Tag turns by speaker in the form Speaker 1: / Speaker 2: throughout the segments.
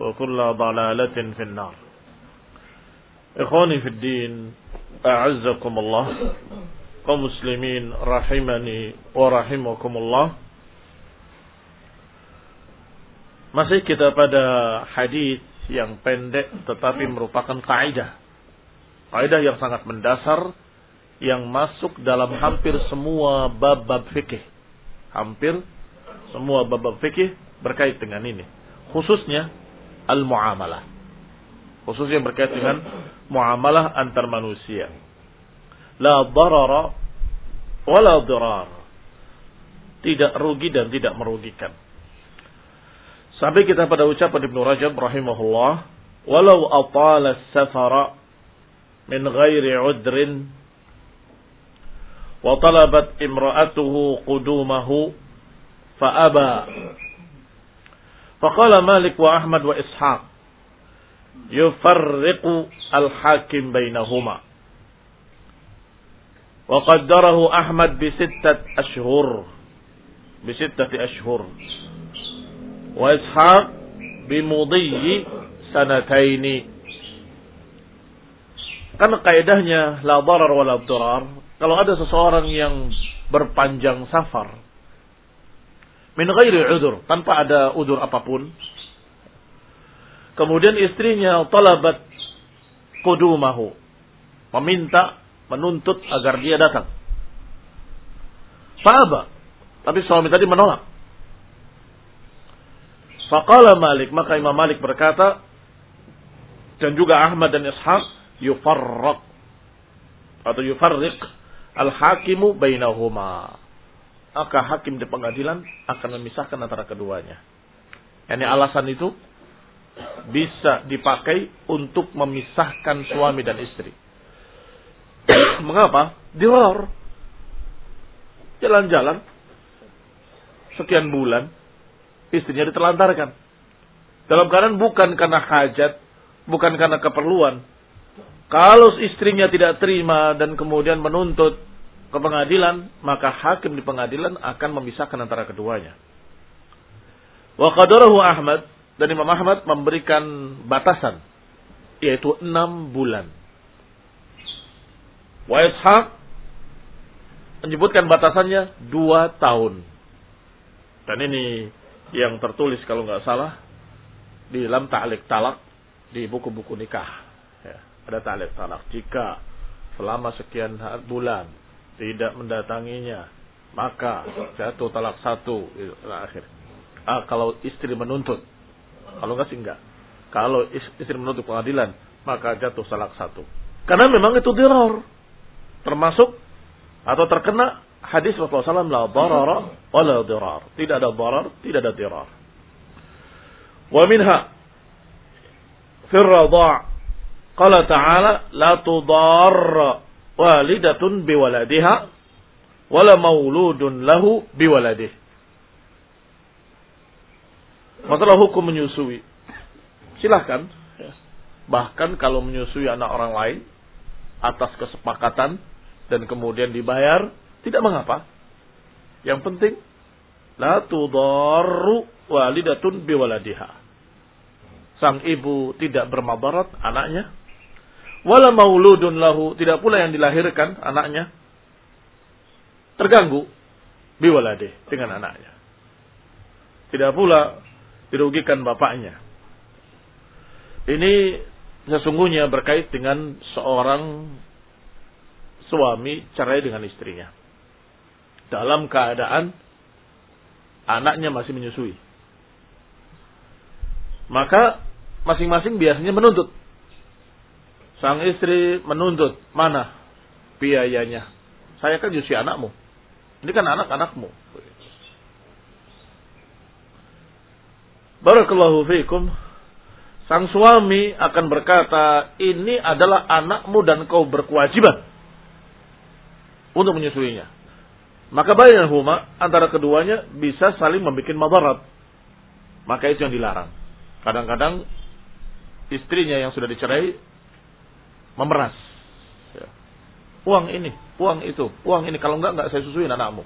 Speaker 1: وكل ضلالة في النار إخواني في الدين أعزكم الله كمسلمين رحمني ورحمكم الله Masih kita pada hadis yang pendek tetapi merupakan kaidah. Kaidah yang sangat mendasar yang masuk dalam hampir semua bab-bab fikih. Hampir semua bab-bab fikih berkait dengan ini. Khususnya al-muamalah. Khususnya berkait dengan muamalah antar manusia. La darara wala dirar. Tidak rugi dan tidak merugikan. Sampai kita pada ucapan Ibnu Rajab rahimahullah, walau atala safara min ghairi udrin wa talabat imra'atuhu qudumahu fa Faqala Malik wa Ahmad wa Ishaq yufarriqu al-hakim bainahuma. Wa qaddarahu Ahmad bi sittat ashhur. Bi sittati ashhur. Wa Ishaq bi mudhi sanataini. Kan kaidahnya la darar wa la Kalau ada seseorang yang berpanjang safar, min ghairi udur tanpa ada udur apa pun. Kemudian istrinya talabat kudumahu meminta menuntut agar dia datang. Fa'aba tapi suami tadi menolak. Faqala Malik maka Imam Malik berkata dan juga Ahmad dan Ishaq yufarraq atau yufarriq al-hakimu bainahuma maka hakim di pengadilan akan memisahkan antara keduanya. Yani alasan itu bisa dipakai untuk memisahkan suami dan istri. Mengapa? Dirar. Jalan-jalan sekian bulan istrinya ditelantarkan. Dalam keadaan bukan karena hajat, bukan karena keperluan. Kalau istrinya tidak terima dan kemudian menuntut ke pengadilan, maka hakim di pengadilan akan memisahkan antara keduanya. Wa qadarahu Ahmad dan Imam Ahmad memberikan batasan yaitu enam bulan. Wa Ishaq menyebutkan batasannya dua tahun. Dan ini yang tertulis kalau nggak salah di dalam ta'liq talak di buku-buku nikah. Ya, ada ta'liq talak. Jika selama sekian bulan tidak mendatanginya, maka jatuh talak satu akhir. Ah, kalau istri menuntut, kalau enggak sih enggak. Kalau istri menuntut pengadilan, maka jatuh salah satu. Karena memang itu dirar. Termasuk atau terkena hadis Rasulullah SAW la darara wa dirar. Tidak ada darar, tidak ada dirar. Wa minha fi qala ta'ala la tudarra walidatun biwaladiha wala mauludun lahu biwaladih. Masalah hukum menyusui. Silahkan. Bahkan kalau menyusui anak orang lain atas kesepakatan dan kemudian dibayar, tidak mengapa. Yang penting la tudarru walidatun biwaladiha. Sang ibu tidak bermadarat anaknya. Wala mauludun lahu, tidak pula yang dilahirkan anaknya terganggu biwaladih dengan anaknya. Tidak pula dirugikan bapaknya. Ini sesungguhnya berkait dengan seorang suami cerai dengan istrinya. Dalam keadaan anaknya masih menyusui. Maka masing-masing biasanya menuntut. Sang istri menuntut mana biayanya. Saya kan nyusui anakmu. Ini kan anak-anakmu. Barakallahu fiikum. Sang suami akan berkata, ini adalah anakmu dan kau berkewajiban untuk menyusuinya. Maka huma antara keduanya bisa saling membuat madarat. Maka itu yang dilarang. Kadang-kadang istrinya yang sudah dicerai memeras. Ya. Uang ini, uang itu, uang ini. Kalau enggak, enggak saya susuin anakmu.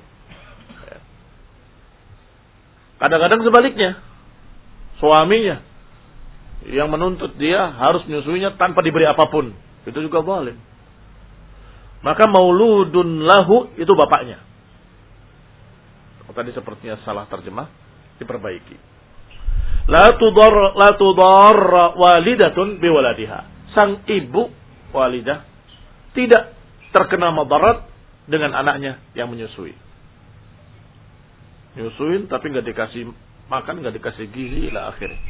Speaker 1: Ya. Kadang-kadang sebaliknya suaminya yang menuntut dia harus menyusuinya tanpa diberi apa pun. Itu juga boleh. Maka mauludun lahu itu bapaknya. Oh, tadi sepertinya salah terjemah, diperbaiki. La tudar la tudar walidatun biwaladiha. Sang ibu walidah tidak terkena madarat dengan anaknya yang menyusui. Nyusuin tapi nggak dikasih makan nggak dikasih gizi lah akhirnya.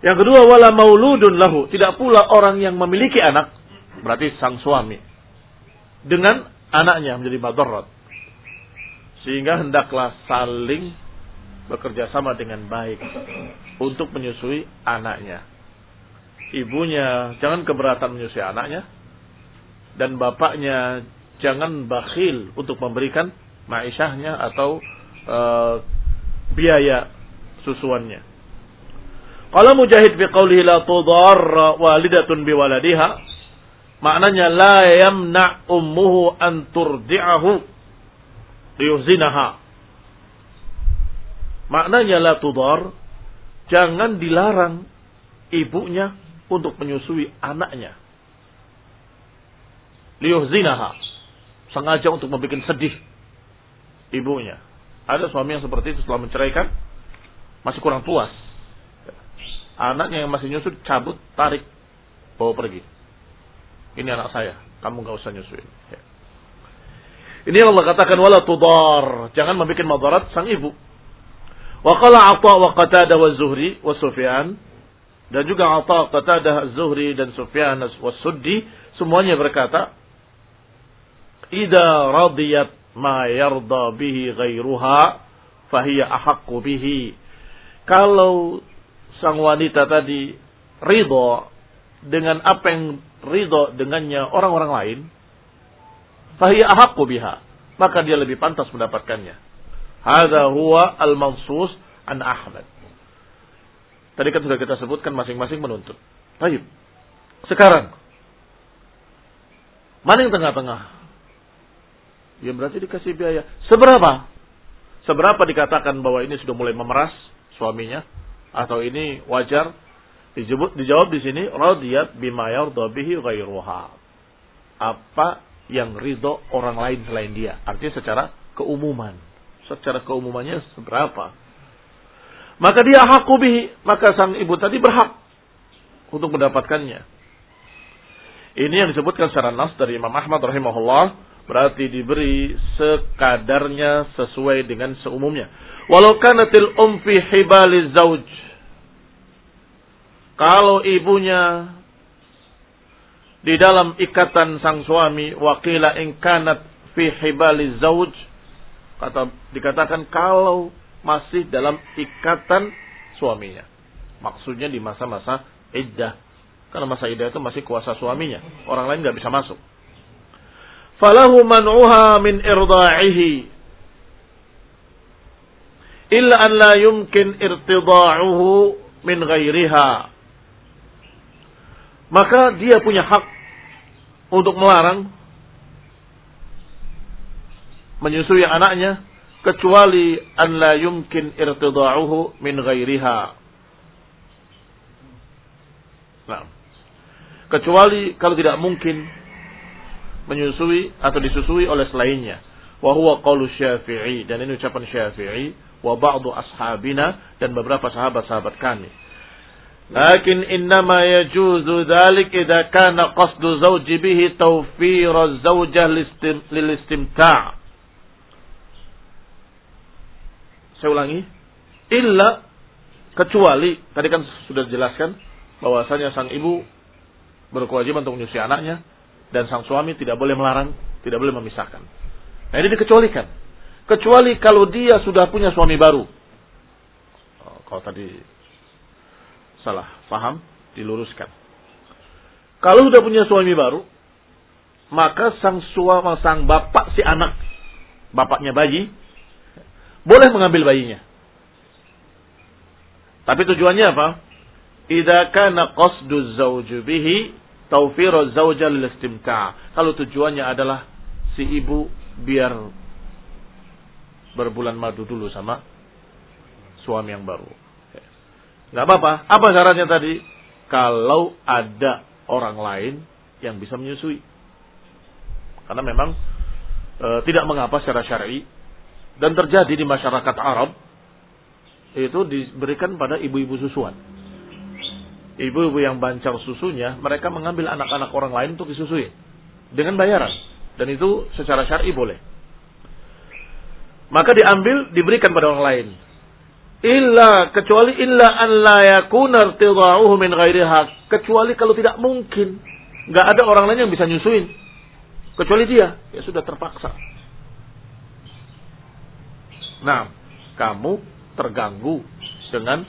Speaker 1: Yang kedua wala mauludun lahu, tidak pula orang yang memiliki anak, berarti sang suami dengan anaknya menjadi madarat. Sehingga hendaklah saling bekerja sama dengan baik untuk menyusui anaknya. Ibunya jangan keberatan menyusui anaknya dan bapaknya jangan bakhil untuk memberikan maishahnya atau uh, biaya susuannya. Kalau mujahid fi qawlihi la tudar walidatun bi waladiha maknanya la yamna ummuhu an turdi'ahu liyuzinaha. Maknanya la tudar jangan dilarang ibunya untuk menyusui anaknya. Liyuzinaha. Sengaja untuk membuat sedih ibunya. Ada suami yang seperti itu setelah menceraikan masih kurang puas. Anaknya yang masih nyusut cabut, tarik, bawa pergi. Ini anak saya, kamu gak usah nyusuin. Ya. Ini yang Allah katakan wala tudar, jangan membuat madarat sang ibu. Wa qala wa Qatada wa Zuhri wa Sufyan dan juga Atha, Qatadah, Zuhri dan Sufyan wa Suddi semuanya berkata, "Idza radiyat ma yarda bihi ghairuha fahiya ahaqqu bihi. Kalau sang wanita tadi ridho dengan apa yang ridho dengannya orang-orang lain, fahiya ahaqqu biha. Maka dia lebih pantas mendapatkannya. Hadza huwa al-mansus an Ahmad. Tadi kan sudah kita sebutkan masing-masing menuntut. Baik. Sekarang mana yang tengah-tengah? Ya berarti dikasih biaya. Seberapa? Seberapa dikatakan bahwa ini sudah mulai memeras suaminya atau ini wajar? Dijawab, dijawab di sini radiyat bima yardha bihi ghairuha. Apa yang ridho orang lain selain dia? Artinya secara keumuman. Secara keumumannya seberapa? Maka dia hakku. Maka sang ibu tadi berhak untuk mendapatkannya. Ini yang disebutkan secara nas dari Imam Ahmad rahimahullah Berarti diberi sekadarnya sesuai dengan seumumnya. Walau kanatil um fi hibali zauj. Kalau ibunya di dalam ikatan sang suami, wakila ingkanat fi hibali zauj, kata dikatakan kalau masih dalam ikatan suaminya. Maksudnya di masa-masa iddah. Karena masa iddah itu masih kuasa suaminya. Orang lain nggak bisa masuk. Falahu man'uha min irda'ihi. Illa an la yumkin irtida'uhu min ghairiha maka dia punya hak untuk melarang menyusui anaknya kecuali an la yumkin irtida'uhu min ghairiha. Nah. Kecuali kalau tidak mungkin menyusui atau disusui oleh selainnya. Wa huwa qaulu Syafi'i dan ini ucapan Syafi'i wa ba'du ashabina dan beberapa sahabat-sahabat kami. Lakin innama yajuzu dhalik idza kana qasdu zawji bihi az-zawjah lil. Saya ulangi. Illa kecuali tadi kan sudah dijelaskan bahwasanya sang ibu berkewajiban untuk menyusui anaknya dan sang suami tidak boleh melarang, tidak boleh memisahkan. Nah ini dikecualikan. Kecuali kalau dia sudah punya suami baru. Oh, kalau tadi salah paham, diluruskan. Kalau sudah punya suami baru, maka sang suami, sang bapak si anak, bapaknya bayi, boleh mengambil bayinya. Tapi tujuannya apa? Idza kana qasdu zawju bihi tawfiru zawja lil istimta'. Kalau tujuannya adalah si ibu biar berbulan madu dulu sama suami yang baru. Nggak apa-apa. Apa syaratnya tadi? Kalau ada orang lain yang bisa menyusui. Karena memang e, tidak mengapa secara syar'i dan terjadi di masyarakat Arab itu diberikan pada ibu-ibu susuan. Ibu-ibu yang bancar susunya, mereka mengambil anak-anak orang lain untuk disusui dengan bayaran dan itu secara syar'i boleh. Maka diambil diberikan pada orang lain Illa kecuali illa an la yakuna irtida'uhu min ghairi hak. Kecuali kalau tidak mungkin. Nggak ada orang lain yang bisa nyusuin. Kecuali dia. Ya sudah terpaksa. Nah, kamu terganggu dengan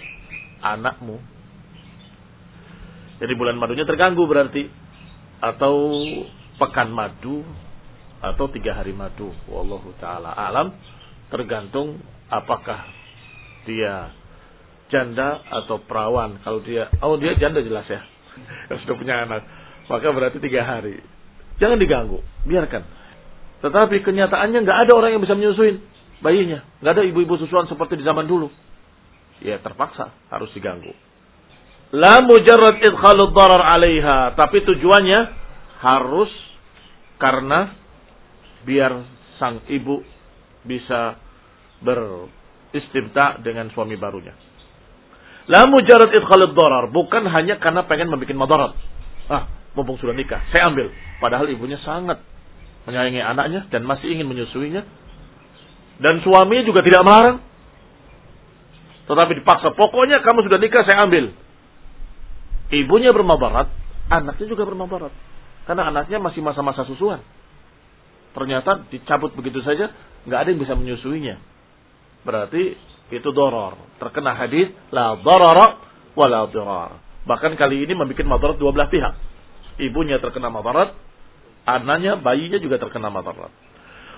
Speaker 1: anakmu. Jadi bulan madunya terganggu berarti. Atau pekan madu. Atau tiga hari madu. Wallahu ta'ala alam. Tergantung apakah dia janda atau perawan. Kalau dia, oh dia janda jelas ya. sudah punya anak. Maka berarti tiga hari. Jangan diganggu, biarkan. Tetapi kenyataannya nggak ada orang yang bisa menyusuin bayinya. Nggak ada ibu-ibu susuan seperti di zaman dulu. Ya terpaksa harus diganggu. La mujarrad idkhalud darar alaiha. Tapi tujuannya harus karena biar sang ibu bisa ber istimta dengan suami barunya. La mujarad idkhalid darar, bukan hanya karena pengen membuat madarat. Ah, mumpung sudah nikah, saya ambil. Padahal ibunya sangat menyayangi anaknya dan masih ingin menyusuinya. Dan suaminya juga tidak melarang. Tetapi dipaksa, pokoknya kamu sudah nikah, saya ambil. Ibunya bermabarat, anaknya juga bermabarat. Karena anaknya masih masa-masa susuan. Ternyata dicabut begitu saja, nggak ada yang bisa menyusuinya. Berarti itu doror. Terkena hadis la dorara wa la dirar. Bahkan kali ini membuat madarat dua belah pihak. Ibunya terkena madarat, anaknya, bayinya juga terkena madarat.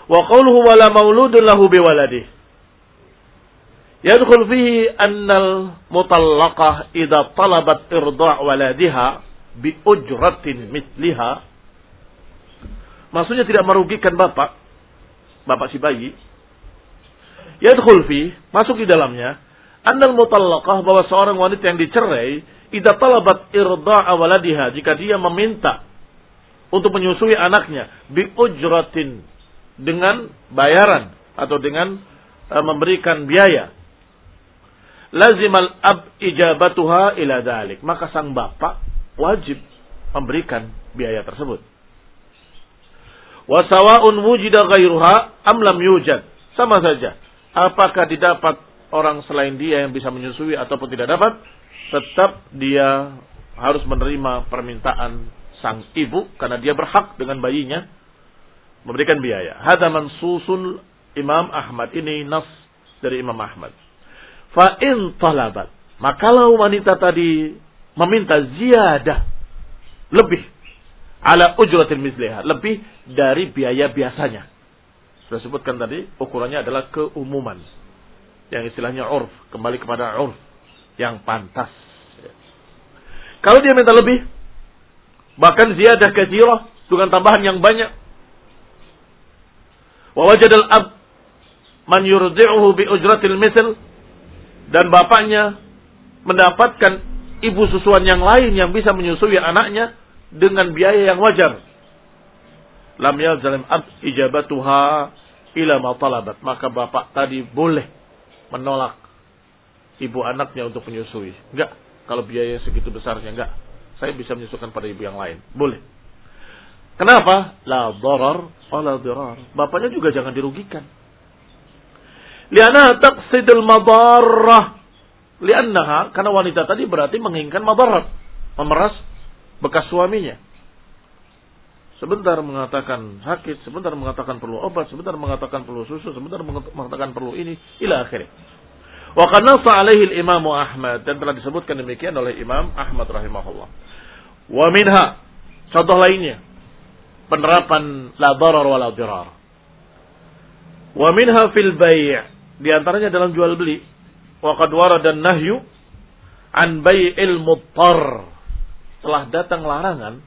Speaker 1: Wa qawluhu wa la mauludun lahu biwaladih. Yadkhul fihi annal mutallaqah idza talabat irda' waladiha bi ujratin mitliha. Maksudnya tidak merugikan bapak, bapak si bayi, yadkhul fi masuk di dalamnya annal mutallaqah bahwa seorang wanita yang dicerai idza talabat irda'a waladiha jika dia meminta untuk menyusui anaknya bi ujratin dengan bayaran atau dengan e, memberikan biaya. Lazimal ab ijabatuha ila dalik maka sang bapak wajib memberikan biaya tersebut. Wa sawa'un wujida ghairuha am lam yujad. Sama saja. Apakah didapat orang selain dia yang bisa menyusui ataupun tidak dapat? tetap dia harus menerima permintaan sang ibu karena dia berhak dengan bayinya memberikan biaya. Hada mansusul Imam Ahmad ini nas dari Imam Ahmad. Fa in talabat, makalau wanita tadi meminta ziyadah lebih ala ujratil misliha, lebih dari biaya biasanya. Sudah sebutkan tadi ukurannya adalah keumuman. Yang istilahnya urf, kembali kepada urf yang pantas. Kalau dia minta lebih, bahkan ziyadah kathirah dengan tambahan yang banyak. Wa wajadal ab man yurdi'uhu bi ujratil misl dan bapaknya mendapatkan ibu susuan yang lain yang bisa menyusui anaknya dengan biaya yang wajar. Lam yalzalim ab ijabatuha ila ma talabat. Maka bapak tadi boleh menolak ibu anaknya untuk menyusui. Enggak. Kalau biaya segitu besarnya enggak. Saya bisa menyusukan pada ibu yang lain. Boleh. Kenapa? La darar wala dirar. Bapaknya juga jangan dirugikan. Liana taqsidul madarrah Liannaha, karena wanita tadi berarti menginginkan madarat. Memeras bekas suaminya. Sebentar mengatakan sakit, sebentar mengatakan perlu obat, sebentar mengatakan perlu susu, sebentar mengatakan perlu ini, ila akhirnya. Wa qanasa alaihi al-Imam Ahmad dan telah disebutkan demikian oleh Imam Ahmad rahimahullah. Wa minha contoh lainnya penerapan la darar wa la dirar. Wa minha fil bai' di antaranya dalam jual beli Waqad warada nahyu an bai'il muttar. Telah datang larangan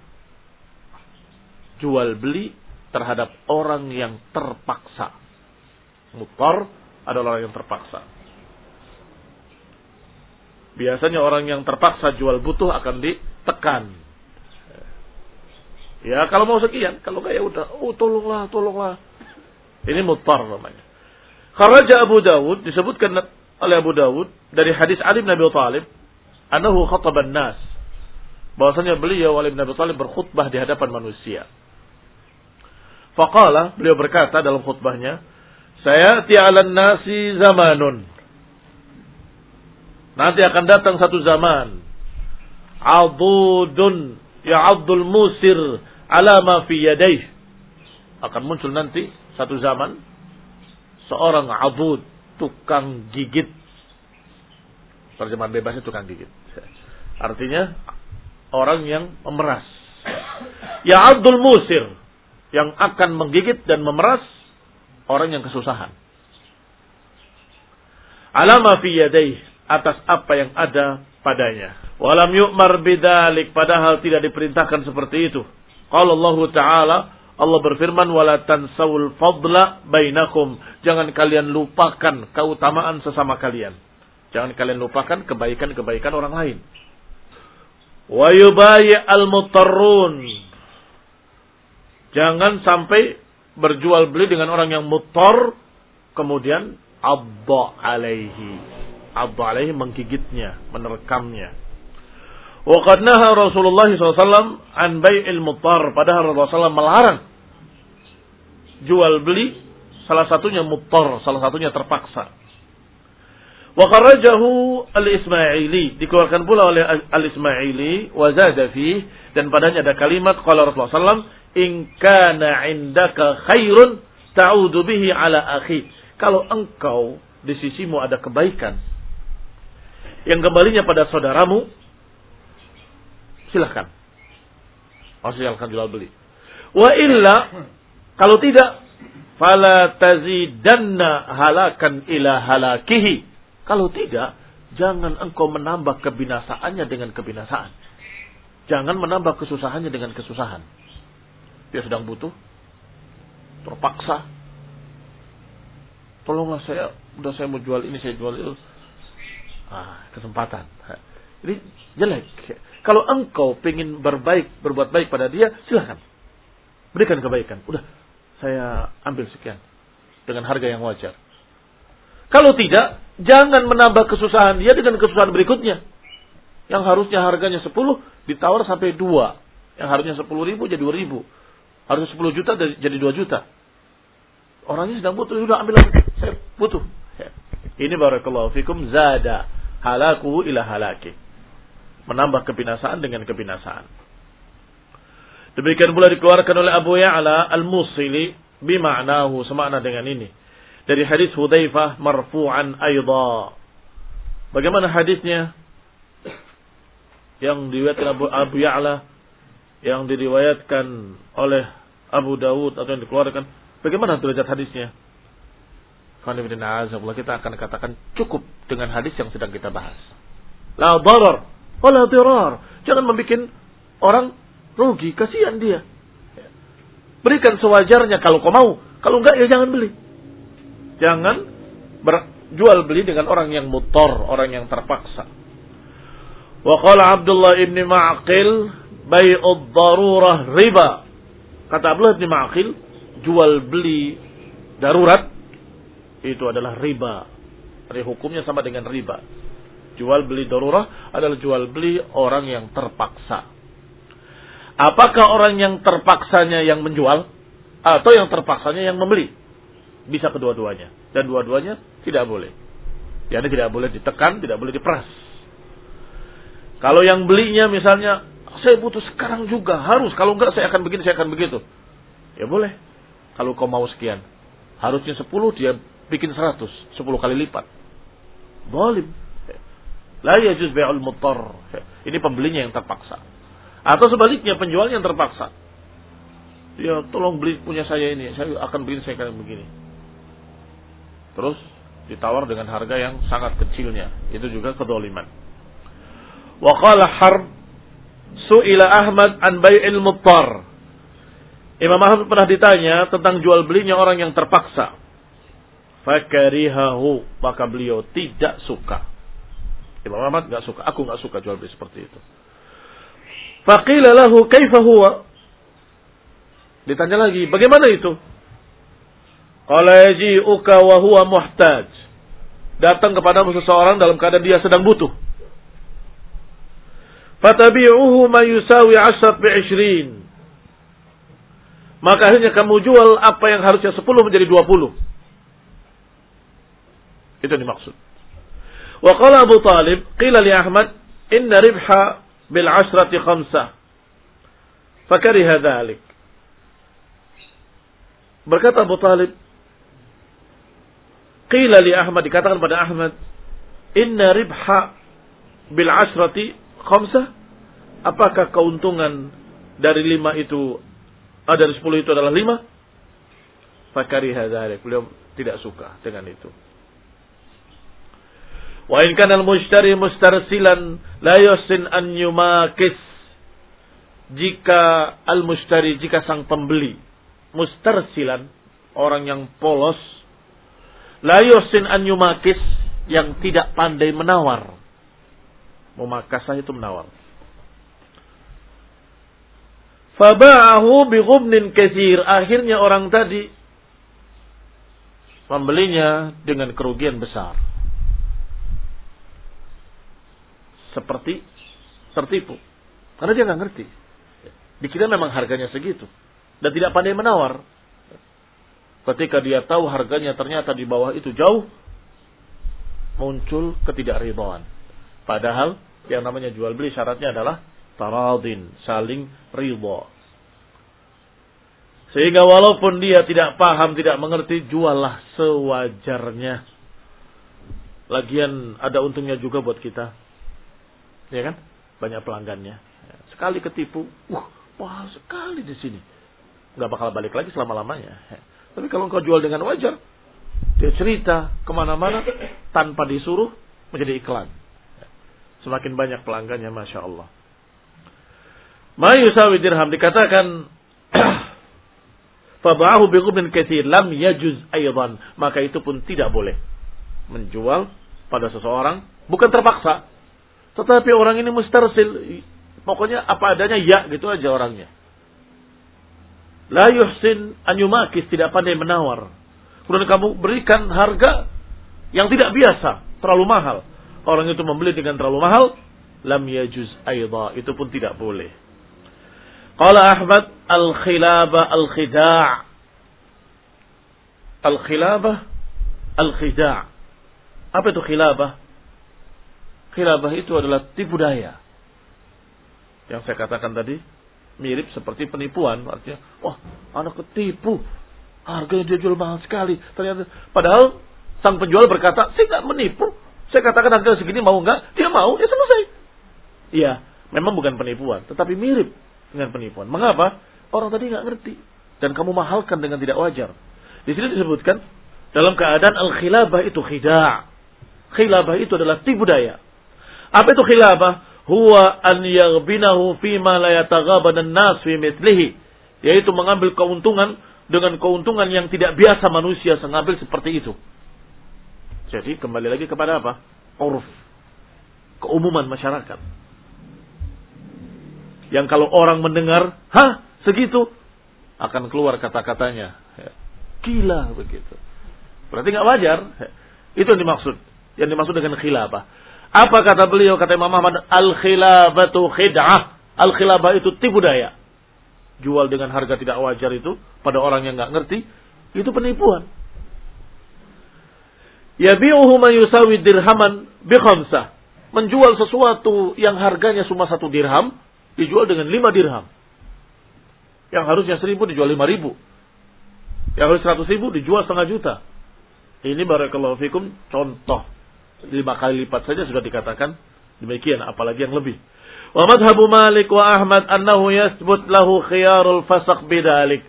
Speaker 1: jual beli terhadap orang yang terpaksa. Muttar adalah orang yang terpaksa. Biasanya orang yang terpaksa jual butuh akan ditekan. Ya kalau mau sekian, kalau enggak ya udah, oh tolonglah, tolonglah. Ini mutar namanya. Kharaja Abu Dawud disebutkan oleh Abu Dawud dari hadis Ali bin Abi Thalib anahu khataban nas bahwasanya beliau Ali bin Abi Thalib berkhutbah di hadapan manusia. Faqala beliau berkata dalam khutbahnya, "Saya ti'alan nasi zamanun." Nanti akan datang satu zaman. Adudun ya'addul musir ala ma fi yadayh. Akan muncul nanti satu zaman seorang abud tukang gigit. Terjemahan bebasnya tukang gigit. Artinya orang yang memeras. Ya Abdul Musir yang akan menggigit dan memeras orang yang kesusahan. Alama fi yadaih atas apa yang ada padanya. Walam yu'mar bidalik padahal tidak diperintahkan seperti itu. Kalau Allah Ta'ala Allah berfirman wala tansawul fadla bainakum. Jangan kalian lupakan keutamaan sesama kalian. Jangan kalian lupakan kebaikan-kebaikan orang lain. Wa yubayyi al-mutarrun. Jangan sampai berjual beli dengan orang yang mutar kemudian abda alaihi. Abda alaihi menggigitnya, menerkamnya. Waqad naha Rasulullah SAW an bai'il mutar. Padahal Rasulullah SAW melarang jual beli salah satunya mutar, salah satunya terpaksa. Wa kharajahu al-Ismaili, dikeluarkan pula oleh al-Ismaili wa zada fi dan padanya ada kalimat qala Rasulullah SAW, "In kana 'indaka khairun ta'udu bihi ala akhi." Kalau engkau di sisimu ada kebaikan yang kembalinya pada saudaramu, silahkan. Maksudnya akan jual beli. Wa illa, kalau tidak, fala tazidanna halakan ila halakihi. Kalau tidak, jangan engkau menambah kebinasaannya dengan kebinasaan. Jangan menambah kesusahannya dengan kesusahan. Dia sedang butuh, terpaksa. Tolonglah saya, udah saya mau jual ini, saya jual itu. Ah, kesempatan. Ini jelek. Kalau engkau ingin berbaik, berbuat baik pada dia, silahkan. Berikan kebaikan. Udah, saya ambil sekian. Dengan harga yang wajar. Kalau tidak, jangan menambah kesusahan dia dengan kesusahan berikutnya. Yang harusnya harganya 10, ditawar sampai 2. Yang harusnya 10 ribu jadi 2 ribu. Harusnya 10 juta jadi 2 juta. Orangnya sedang butuh, sudah ambil lagi. Saya butuh. Ini barakallahu fikum zada halaku ila halaki menambah kebinasaan dengan kebinasaan. Demikian pula dikeluarkan oleh Abu Ya'la Al-Musili bima'nahu semakna dengan ini. Dari hadis Hudzaifah marfu'an aidha. Bagaimana hadisnya? Yang diriwayatkan Abu, Abu Ya'la yang diriwayatkan oleh Abu Dawud atau yang dikeluarkan. Bagaimana derajat hadisnya? Kita akan katakan cukup dengan hadis yang sedang kita bahas. La darar, wala dirar. Jangan membuat orang rugi, kasihan dia. Berikan sewajarnya kalau kau mau. Kalau enggak ya jangan beli. Jangan berjual beli dengan orang yang mutor, orang yang terpaksa. Wa qala Abdullah ibn Ma'qil bai'ud darurah riba. Kata Abdullah ibn Ma'qil, jual beli darurat itu adalah riba. Jadi hukumnya sama dengan riba. Jual beli darurah adalah jual beli orang yang terpaksa. Apakah orang yang terpaksanya yang menjual atau yang terpaksanya yang membeli? Bisa kedua-duanya. Dan dua-duanya tidak boleh. Yani tidak boleh ditekan, tidak boleh diperas. Kalau yang belinya misalnya, saya butuh sekarang juga, harus. Kalau enggak saya akan begini, saya akan begitu. Ya boleh. Kalau kau mau sekian. Harusnya 10, dia bikin 100, 10 kali lipat. Zalim. La yajuz bai'ul muttar. Ini pembelinya yang terpaksa. Atau sebaliknya penjualnya yang terpaksa. Ya tolong beli punya saya ini, saya akan beli saya akan begini. Terus ditawar dengan harga yang sangat kecilnya. Itu juga kedoliman. Wa qala Harb su'ila Ahmad an bai'il muttar. Imam Ahmad pernah ditanya tentang jual belinya orang yang terpaksa. Fakarihahu. Maka beliau tidak suka. Imam Ahmad nggak suka. Aku nggak suka jual beli seperti itu. Faqila lahu kaifa huwa? Ditanya lagi, bagaimana itu? Qala yaji'uka wa huwa muhtaj. Datang kepada seseorang dalam keadaan dia sedang butuh. Fatabi'uhu ma yusawi asrat bi'ishrin. Maka akhirnya kamu jual apa yang harusnya 10 menjadi 20. Itu yang dimaksud. Wa qala Abu Talib, qila li Ahmad, inna ribha bil asrati khamsah. Fakariha dhalik. Berkata Abu Talib, Qila li Ahmad, dikatakan pada Ahmad, Inna ribha bil asrati khamsah. Apakah keuntungan dari lima itu, ah, dari sepuluh itu adalah lima? Fakariha dhalik. Beliau tidak suka dengan itu. Wa in kana al-mushtari mustarsilan la yusin an yumakis. Jika al-mushtari jika sang pembeli mustarsilan orang yang polos la yusin an yumakis yang tidak pandai menawar. Memakasah itu menawar. Faba'ahu bi ghubnin katsir. Akhirnya orang tadi membelinya dengan kerugian besar. Seperti tertipu. Karena dia nggak ngerti. Dikira memang harganya segitu. Dan tidak pandai menawar. Ketika dia tahu harganya ternyata di bawah itu jauh, muncul ketidakridhaan. Padahal yang namanya jual beli syaratnya adalah taradin, saling ridho. Sehingga walaupun dia tidak paham, tidak mengerti, juallah sewajarnya. Lagian ada untungnya juga buat kita. Ya kan? Banyak pelanggannya. Sekali ketipu, wah, mahal sekali di sini. Nggak bakal balik lagi selama-lamanya. Tapi kalau engkau jual dengan wajar, dia cerita ke mana-mana tanpa disuruh menjadi iklan. Semakin banyak pelanggannya, Masya Allah. Mayusawi dirham dikatakan Fabahu biqubin kathir lam yajuz aydan. Maka itu pun tidak boleh menjual pada seseorang bukan terpaksa tetapi orang ini mustarsil. Pokoknya apa adanya ya gitu aja orangnya. La yuhsin an yumakis tidak pandai menawar. Kemudian kamu berikan harga yang tidak biasa, terlalu mahal. Orang itu membeli dengan terlalu mahal, lam yajuz aidha, itu pun tidak boleh. Qala Ahmad al-khilaba al-khida' Al-khilabah al-khida' Apa itu khilabah? Khilafah itu adalah tipu daya. Yang saya katakan tadi mirip seperti penipuan. Artinya, wah anak ketipu. Harganya dia jual mahal sekali. Ternyata, padahal sang penjual berkata, saya nggak menipu. Saya katakan harga segini mau nggak? Dia mau, ya selesai. Iya, memang bukan penipuan, tetapi mirip dengan penipuan. Mengapa? Orang tadi nggak ngerti dan kamu mahalkan dengan tidak wajar. Di sini disebutkan dalam keadaan al-khilabah itu khida'. Khilabah itu adalah tipu daya. Apa itu khilabah? huwa an yaghbinahu ma la yataghabana an-nas fi mithlihi yaitu mengambil keuntungan dengan keuntungan yang tidak biasa manusia mengambil seperti itu. Jadi kembali lagi kepada apa? Uruf. Keumuman masyarakat. Yang kalau orang mendengar, hah segitu? Akan keluar kata-katanya. Gila begitu. Berarti nggak wajar. Itu yang dimaksud. Yang dimaksud dengan khilafah. Apa kata beliau? Kata Imam Ahmad, al-khilabatu khid'ah. Al-khilabah itu tipu daya. Jual dengan harga tidak wajar itu pada orang yang nggak ngerti, itu penipuan. Yabi'uhu man yusawi dirhaman bi khamsah. Menjual sesuatu yang harganya cuma satu dirham, dijual dengan lima dirham. Yang harusnya seribu dijual lima ribu. Yang harus seratus ribu dijual setengah juta. Ini barakallahu fikum contoh lima kali lipat saja sudah dikatakan demikian apalagi yang lebih. Wa madhabu Malik wa Ahmad annahu yasbut lahu khiyarul fasaq bidalik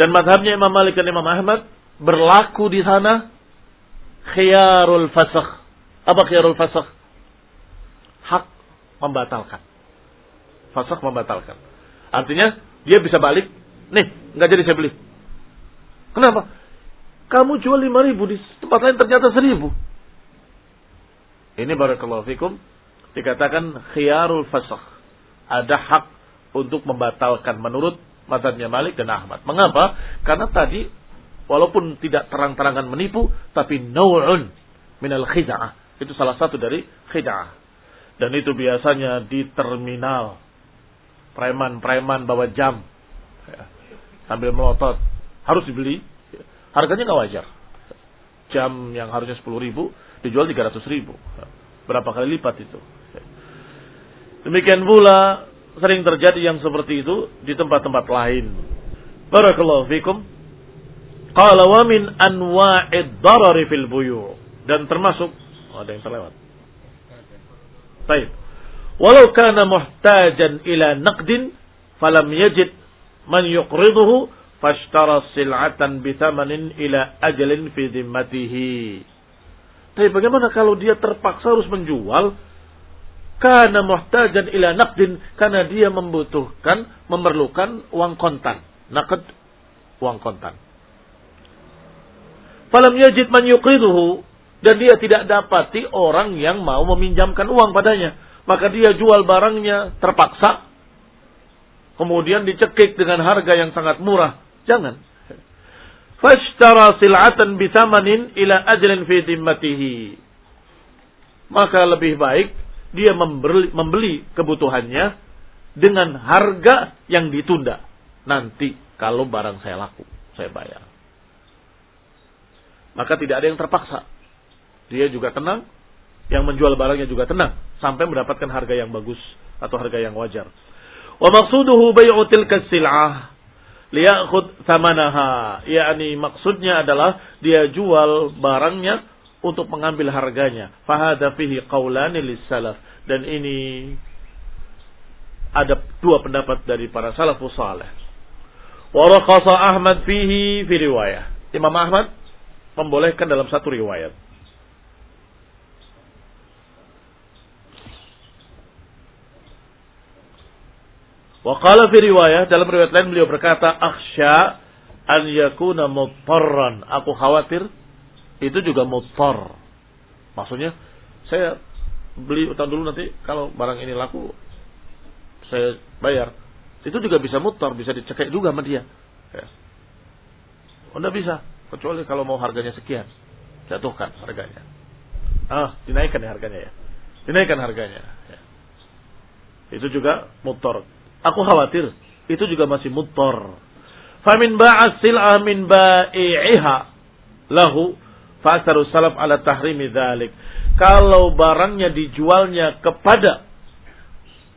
Speaker 1: dan madhabnya Imam Malik dan Imam Ahmad berlaku di sana khiyarul fasaq. Apa khiyarul fasaq? Hak membatalkan. Fasaq membatalkan. Artinya dia bisa balik nih nggak jadi saya beli. Kenapa? Kamu jual lima ribu di tempat lain ternyata seribu ini barakallahu fikum dikatakan khiyarul fasakh. Ada hak untuk membatalkan menurut mazhabnya Malik dan Ahmad. Mengapa? Karena tadi walaupun tidak terang-terangan menipu tapi naw'un minal khid'ah. Itu salah satu dari khid'ah. Dan itu biasanya di terminal. Preman-preman bawa jam. Ya. Sambil melotot. Harus dibeli. Harganya nggak wajar. Jam yang harusnya 10 ribu dijual 300 ribu. Berapa kali lipat itu. Demikian pula sering terjadi yang seperti itu di tempat-tempat lain. Barakallahu fikum. Qala wa min anwa'id darari fil buyu. Dan termasuk oh, ada yang terlewat. Baik. Walau kana muhtajan ila naqdin falam yajid man yuqriduhu fashtara sil'atan bithamanin ila ajalin fi dhimmatihi. Tapi bagaimana kalau dia terpaksa harus menjual? Karena muhtajan ila naqdin. Karena dia membutuhkan, memerlukan uang kontan. Naqd, uang kontan. Falam yajid man yuqiduhu. Dan dia tidak dapati orang yang mau meminjamkan uang padanya. Maka dia jual barangnya terpaksa. Kemudian dicekik dengan harga yang sangat murah. Jangan fashtara sil'atan bisamanin ila ajlin fi dimmatihi. Maka lebih baik dia membeli, membeli kebutuhannya dengan harga yang ditunda. Nanti kalau barang saya laku, saya bayar. Maka tidak ada yang terpaksa. Dia juga tenang, yang menjual barangnya juga tenang sampai mendapatkan harga yang bagus atau harga yang wajar. Wa maqsuduhu bai'u tilka sil'ah liyakhud samanaha. yakni maksudnya adalah dia jual barangnya untuk mengambil harganya. Fahada fihi qaulani salaf dan ini ada dua pendapat dari para salafus saleh. Wa Ahmad fihi fi riwayah. Imam Ahmad membolehkan dalam satu riwayat. Wa qala fi riwayah dalam riwayat lain beliau berkata akhsha an yakuna mutarran. Aku khawatir itu juga mutar. Maksudnya saya beli utang dulu nanti kalau barang ini laku saya bayar. Itu juga bisa mutar, bisa dicekek juga sama dia. Ya. Oh, bisa, kecuali kalau mau harganya sekian. Jatuhkan harganya. Ah, dinaikkan ya harganya ya. Dinaikkan harganya. Ya. Itu juga mutar. Aku khawatir itu juga masih mutor. Famin ba'as sil'ah min ba'i'iha lahu fa'asaru salaf ala tahrimi dhalik. Kalau barangnya dijualnya kepada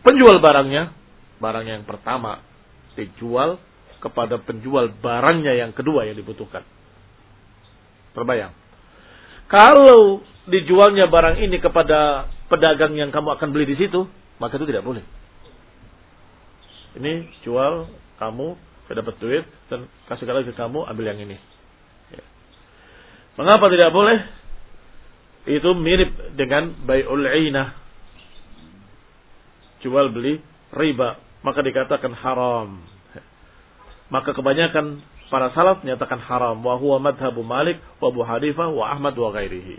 Speaker 1: penjual barangnya, barang yang pertama dijual kepada penjual barangnya yang kedua yang dibutuhkan. Terbayang. Kalau dijualnya barang ini kepada pedagang yang kamu akan beli di situ, maka itu tidak boleh. Ini jual kamu, saya dapat duit dan kasih lagi ke kamu, ambil yang ini. Ya. Mengapa tidak boleh? Itu mirip dengan bayul ainah. Jual beli riba, maka dikatakan haram. Maka kebanyakan para salaf menyatakan haram wa huwa madhabu Malik wa Abu Hanifah wa Ahmad wa ghairihi.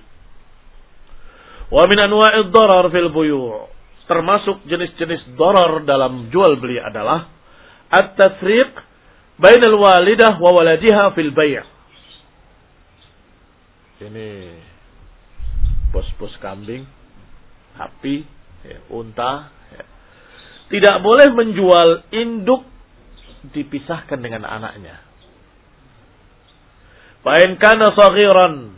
Speaker 1: Wa min anwa'id darar fil buyu' termasuk jenis-jenis darar dalam jual beli adalah at-tafriq bainal walidah wa waladiha fil bay'. Ini bos-bos kambing, sapi, ya, unta, ya. tidak boleh menjual induk dipisahkan dengan anaknya. Fa'in kana saghiran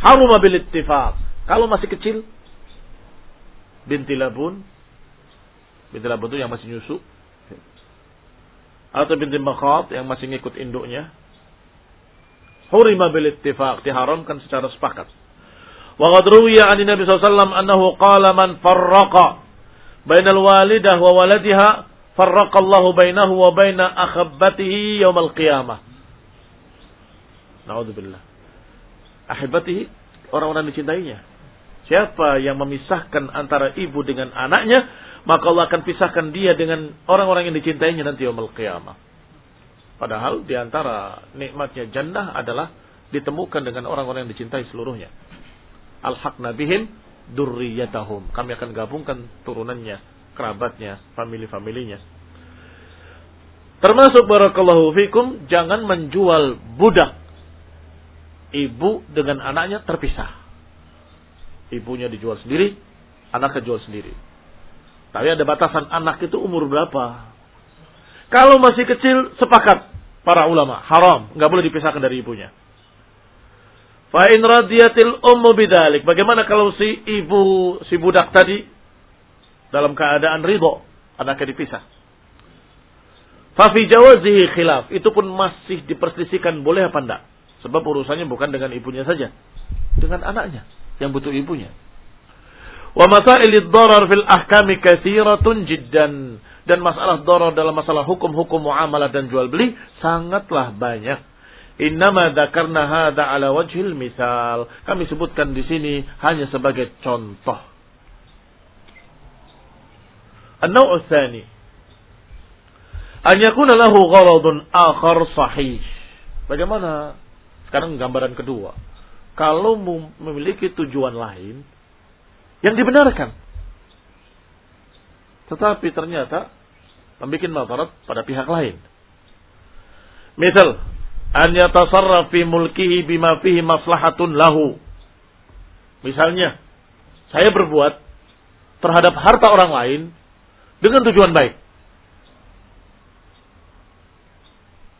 Speaker 1: haruma bil ittifaq. Kalau masih kecil binti labun binti labun itu yang masih nyusu atau binti makhat yang masih ngikut induknya hurima bil ittifaq diharamkan secara sepakat. Wa qad ruwiya an Nabi sallallahu annahu qala man farraqa bainal walidah wa waladiha farraqallahu bainahu wa baina akhabbatihi yaumal qiyamah. Naudzubillah. Ahibatihi orang-orang dicintainya. Siapa yang memisahkan antara ibu dengan anaknya, maka Allah akan pisahkan dia dengan orang-orang yang dicintainya nanti yaumul qiyamah. Padahal di antara nikmatnya jannah adalah ditemukan dengan orang-orang yang dicintai seluruhnya. Al-haqna bihim durriyatahum. Kami akan gabungkan turunannya kerabatnya, famili-familinya. Termasuk barakallahu fikum jangan menjual budak ibu dengan anaknya terpisah. Ibunya dijual sendiri, anaknya jual sendiri. Tapi ada batasan anak itu umur berapa. Kalau masih kecil sepakat para ulama haram, nggak boleh dipisahkan dari ibunya. Fa'in radiyatil ummu bidalik. Bagaimana kalau si ibu si budak tadi dalam keadaan ridho anaknya dipisah. Fafi jawazihi khilaf. Itu pun masih diperselisihkan boleh apa enggak. Sebab urusannya bukan dengan ibunya saja. Dengan anaknya yang butuh ibunya. Wa masailid darar fil ahkami katsiratun jiddan dan masalah darar dalam masalah hukum-hukum muamalah dan jual beli sangatlah banyak. Innama dzakarna hadza ala wajhil misal. Kami sebutkan di sini hanya sebagai contoh. An-naw'u tsani an yakuna lahu gharadun akhar sahih. Bagaimana? Sekarang gambaran kedua kalau memiliki tujuan lain yang dibenarkan. Tetapi ternyata membuat madarat pada pihak lain. Misal, an yatasarraf fi mulkihi bima fihi maslahatun lahu. Misalnya, saya berbuat terhadap harta orang lain dengan tujuan baik.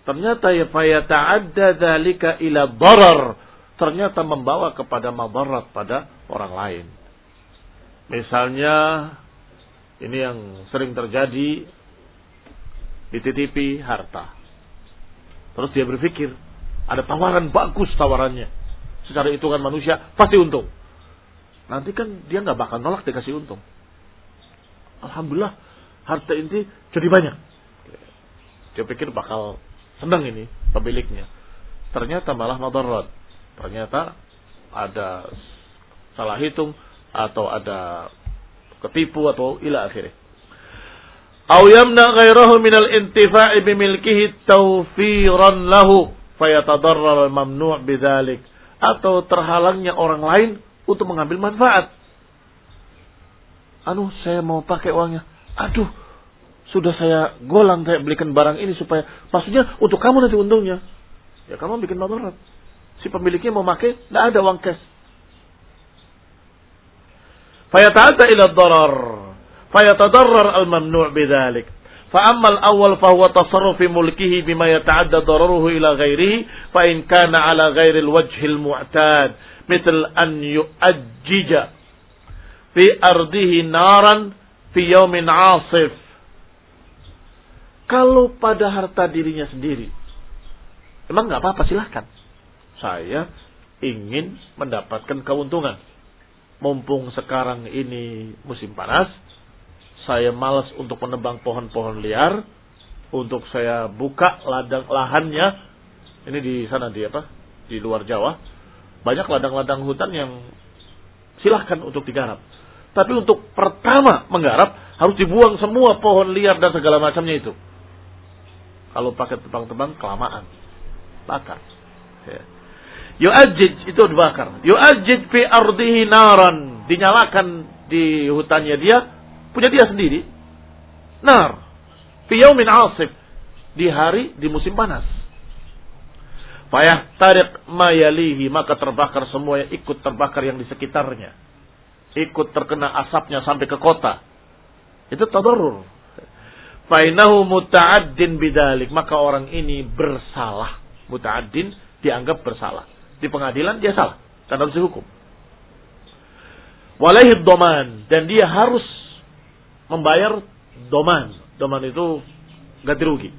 Speaker 1: Ternyata ya ta'adda dzalika ila darar. Ternyata membawa kepada madarat pada orang lain. Misalnya ini yang sering terjadi dititipi harta. Terus dia berpikir ada tawaran bagus tawarannya. Secara hitungan manusia pasti untung. Nanti kan dia nggak bakal nolak dikasih untung. Alhamdulillah harta ini jadi banyak. Dia pikir bakal senang ini pemiliknya. Ternyata malah madarat. Ternyata ada salah hitung atau ada ketipu atau ila akhirnya. Au yamna ghairahu minal intifa'i bimilkihi tawfiran lahu fayatadarrar al-mamnu' bidzalik atau terhalangnya orang lain untuk mengambil manfaat. Anu saya mau pakai uangnya aduh, sudah saya golang saya belikan barang ini supaya maksudnya untuk kamu nanti untungnya. Ya kamu bikin madarat Si pemiliknya mau pakai, tidak ada uang cash. Fayata'ata ila darar. Fayatadarrar al-mamnu' bidzalik. فأما الأول فهو تصرف ملكه بما يتعدى ضرره إلى غيره فإن كان على غير الوجه المعتاد مثل أن يؤجج في أرضه نارا fi yaumin asif. Kalau pada harta dirinya sendiri, emang nggak apa-apa silahkan. saya ingin mendapatkan keuntungan. Mumpung sekarang ini musim panas, saya malas untuk menebang pohon-pohon liar, untuk saya buka ladang lahannya. Ini di sana di apa? Di luar Jawa. Banyak ladang-ladang hutan yang silahkan untuk digarap. Tapi untuk pertama menggarap harus dibuang semua pohon liar dan segala macamnya itu. Kalau pakai tebang-tebang kelamaan, bakar. Ya. Yu'ajij itu dibakar. Yu'ajij fi ardihi naran. Dinyalakan di hutannya dia. Punya dia sendiri. Nar. Fi yaumin asif. Di hari di musim panas. Fayah tarik mayalihi. Maka terbakar semua yang ikut terbakar yang di sekitarnya. Ikut terkena asapnya sampai ke kota. Itu tadarur. Fainahu muta'addin bidalik. Maka orang ini bersalah. Muta'addin dianggap bersalah di pengadilan dia salah karena harus dihukum. Walaihi doman dan dia harus membayar doman. Doman itu ganti rugi.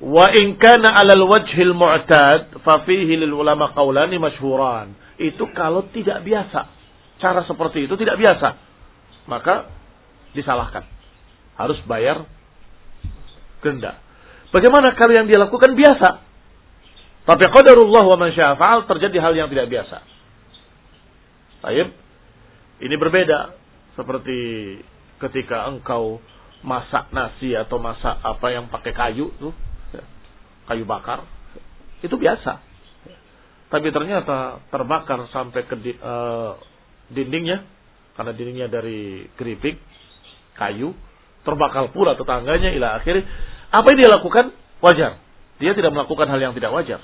Speaker 1: Wa in kana 'ala al-wajhil mu'tad fa fihi lil ulama qaulani masyhuran. Itu kalau tidak biasa. Cara seperti itu tidak biasa. Maka disalahkan. Harus bayar genda. Bagaimana kalau yang dia lakukan biasa? Tapi qadarullah wa man syafa'al terjadi hal yang tidak biasa. Baik. Ini berbeda seperti ketika engkau masak nasi atau masak apa yang pakai kayu tuh, kayu bakar, itu biasa. Tapi ternyata terbakar sampai ke di, uh, dindingnya, karena dindingnya dari keripik, kayu, terbakar pula tetangganya, ila akhirnya. Apa yang dia lakukan? Wajar. Dia tidak melakukan hal yang tidak wajar.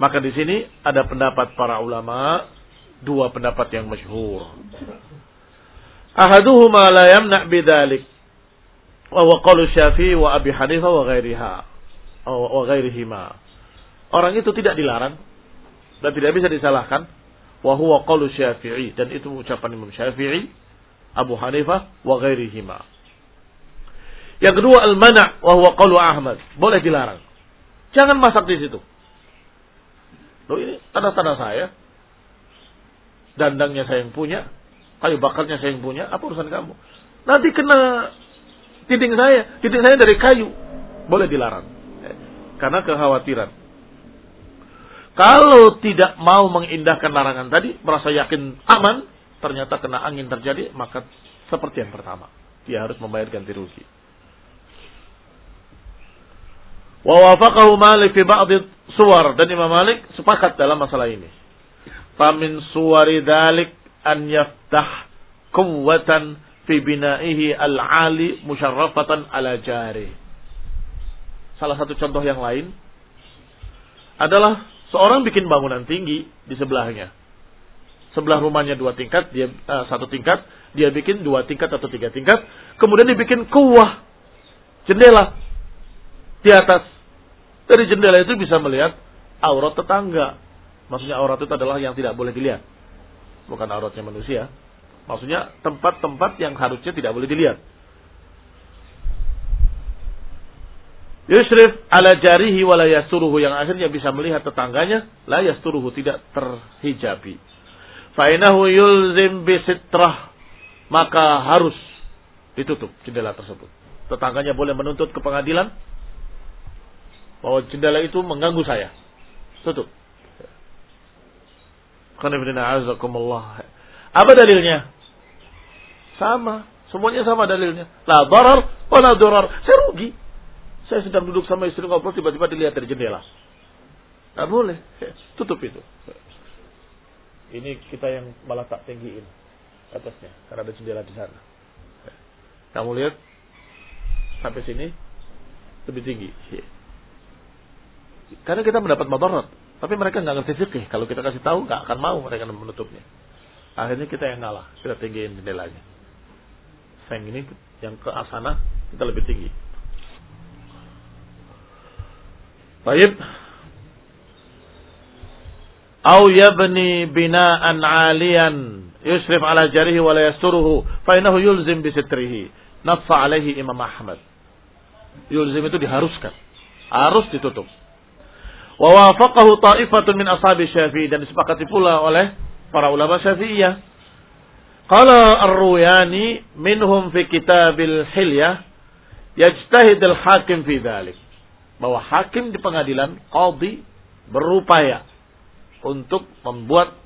Speaker 1: Maka di sini ada pendapat para ulama, dua pendapat yang masyhur. Ahaduhuma la yamna' bidzalik. Wa huwa qaulu Syafi'i wa Abi Hanifah wa ghairiha. Wa ghairihima. Orang itu tidak dilarang dan tidak bisa disalahkan. Wa huwa qaulu Syafi'i dan itu ucapan Imam Syafi'i, Abu Hanifah wa ghairihima. Yang kedua al-mana' wa huwa qaulu Ahmad. Boleh dilarang. Jangan masak di situ. Loh ini tanah-tanah saya. Dandangnya saya yang punya. Kayu bakarnya saya yang punya. Apa urusan kamu? Nanti kena dinding saya. Dinding saya dari kayu. Boleh dilarang. Eh, karena kekhawatiran. Kalau tidak mau mengindahkan larangan tadi, merasa yakin aman, ternyata kena angin terjadi, maka seperti yang pertama. Dia harus membayar ganti rugi. Wa wafaqahu Malik fi ba'd suwar dan Imam Malik sepakat dalam masalah ini. Famin suwari dalik an yaftah quwwatan fi bina'ihi al-ali musyarrafatan ala jari. Salah satu contoh yang lain adalah seorang bikin bangunan tinggi di sebelahnya. Sebelah rumahnya dua tingkat, dia uh, satu tingkat, dia bikin dua tingkat atau tiga tingkat, kemudian dibikin kuah jendela di atas. Dari jendela itu bisa melihat aurat tetangga. Maksudnya aurat itu adalah yang tidak boleh dilihat. Bukan auratnya manusia. Maksudnya tempat-tempat yang harusnya tidak boleh dilihat. Yusrif ala jarihi wa la yasturuhu yang akhirnya bisa melihat tetangganya la yasturuhu tidak terhijabi. Fainahu yulzim bisitrah maka harus ditutup jendela tersebut. Tetangganya boleh menuntut ke pengadilan bahwa jendela itu mengganggu saya. Tutup. Apa dalilnya? Sama. Semuanya sama dalilnya. La darar wa la darar. Saya rugi. Saya sedang duduk sama istri ngobrol tiba-tiba dilihat dari jendela. Tidak boleh. Tutup itu. Ini kita yang malah tak tinggiin atasnya. Karena ada jendela di sana. Kamu lihat sampai sini lebih tinggi. Karena kita mendapat madarat. Tapi mereka nggak ngerti fikih. Kalau kita kasih tahu nggak akan mau mereka menutupnya. Akhirnya kita yang ngalah. Kita tinggiin jendelanya. Sayang ini yang ke sana kita lebih tinggi. Baik. Au yabni bina'an 'aliyan yusrif ala jarihi wa la yasturuhu fa innahu yulzim bi sitrihi. Nafsa alaihi Imam Ahmad. Yulzim itu diharuskan. Harus ditutup. Wa wafaqahu ta'ifatun min ashabi Syafi'i dan disepakati pula oleh para ulama Syafi'iyah. Qala Ar-Ruyani minhum fi kitabil hilyah yajtahid al-hakim fi dhalik. Bahwa hakim di pengadilan, qadhi berupaya untuk membuat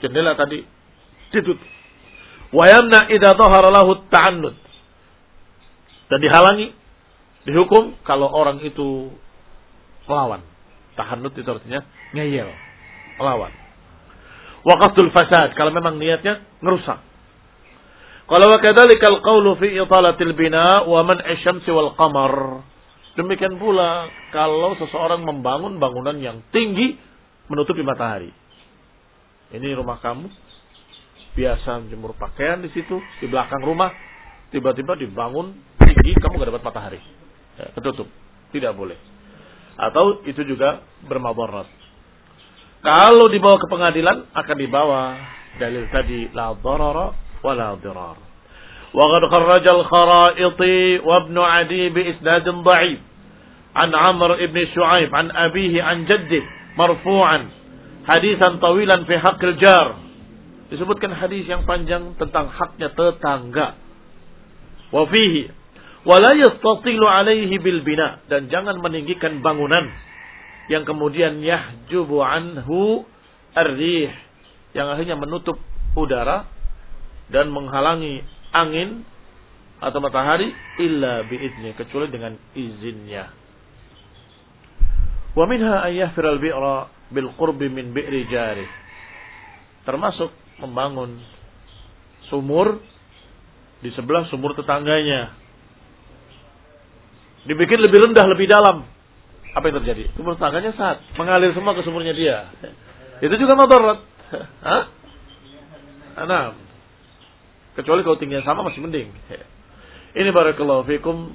Speaker 1: jendela tadi ditutup. Wa yamna idza dhahara lahu ta'annud. Dan dihalangi dihukum kalau orang itu melawan. Tahannut itu artinya ngeyel, melawan. Wa qasdul fasad kalau memang niatnya ngerusak. Kalau wa kadzalikal qawlu fi italatil bina wa man asyamsi wal qamar. Demikian pula kalau seseorang membangun bangunan yang tinggi menutupi matahari. Ini rumah kamu, biasa menjemur pakaian di situ, di belakang rumah, tiba-tiba dibangun tinggi, kamu gak dapat matahari. Ya, ketutup. Tidak boleh atau itu juga bermabarat. Kalau dibawa ke pengadilan akan dibawa dalil tadi la darara wa la dirar. Wa qad kharraja al-Kharaiti wa Ibn Adi bi isnad dha'if an Amr ibn Shu'aib an abihi an jaddi marfu'an hadisan tawilan fi haqqil jar. Disebutkan hadis yang panjang tentang haknya tetangga. Wa fihi wala yastatilu alaihi bil bina dan jangan meninggikan bangunan yang kemudian yahjubu anhu ar-rih yang akhirnya menutup udara dan menghalangi angin atau matahari illa biizni kecuali dengan izinnya Wa minha ayyahfiral bi'ra bil qurbi min bi'ri jari. Termasuk membangun sumur di sebelah sumur tetangganya. Dibikin lebih rendah, lebih dalam. Apa yang terjadi? Sumur tetangganya saat mengalir semua ke sumurnya dia. Itu juga madarat. Hah? Nah, kecuali kalau tingginya sama masih mending. Ini barakallahu fikum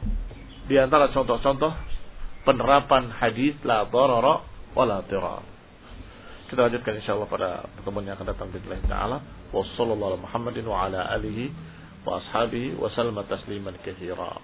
Speaker 1: di antara contoh-contoh penerapan hadis la darara wa la dirar. Kita lanjutkan insyaallah pada pertemuan yang akan datang bismillah taala. Wassallallahu ala Muhammadin wa ala alihi wa ashabihi wa sallama tasliman katsira.